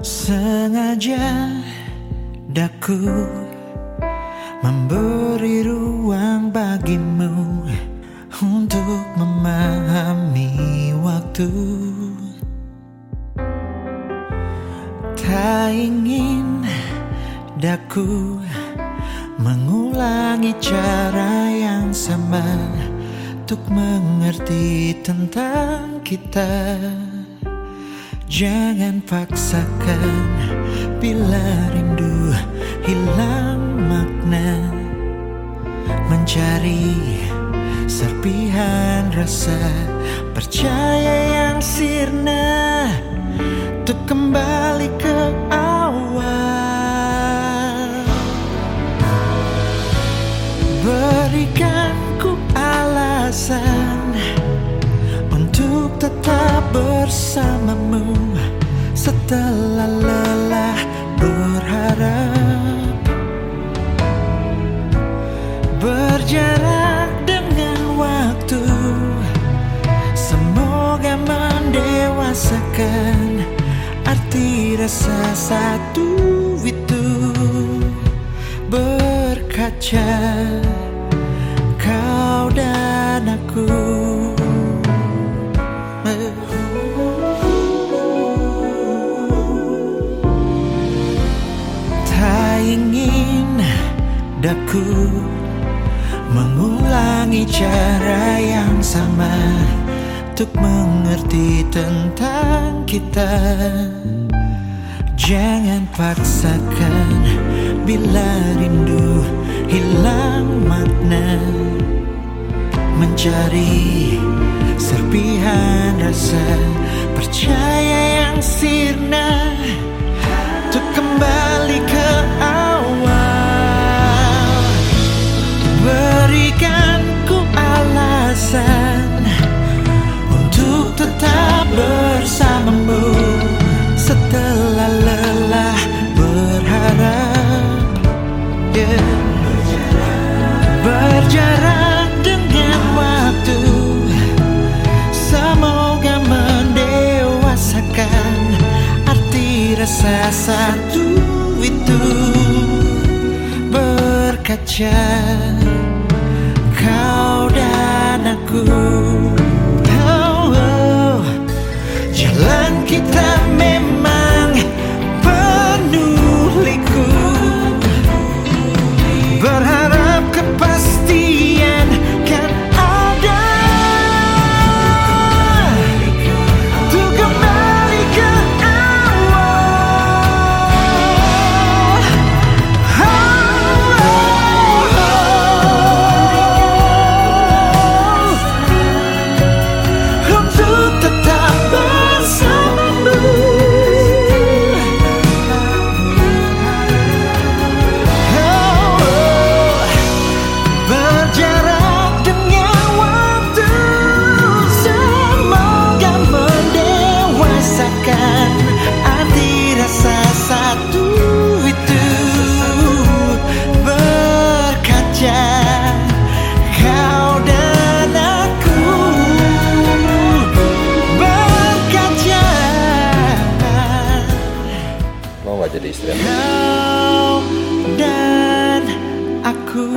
Sengaja daku memberi ruang bagimu untuk memahami waktu. Tak ingin daku mengulangi cara yang sama untuk mengerti tentang kita. Jangan paksakan bila rindu hilang makna. Mencari serpihan rasa percaya yang sirna. Untuk kembali ke bersamamu setelah lelah berharap. Berjarak dengan waktu Semoga mendewasakan Arti rasa satu itu. Berkaca daku mengulangi cara yang sama untuk mengerti tentang kita. Jangan paksakan bila rindu hilang makna mencari serpihan rasa percaya yang sirna Satu itu Berkaca Kau dan aku oh, oh. Jalan kita jadi istri Kau dan aku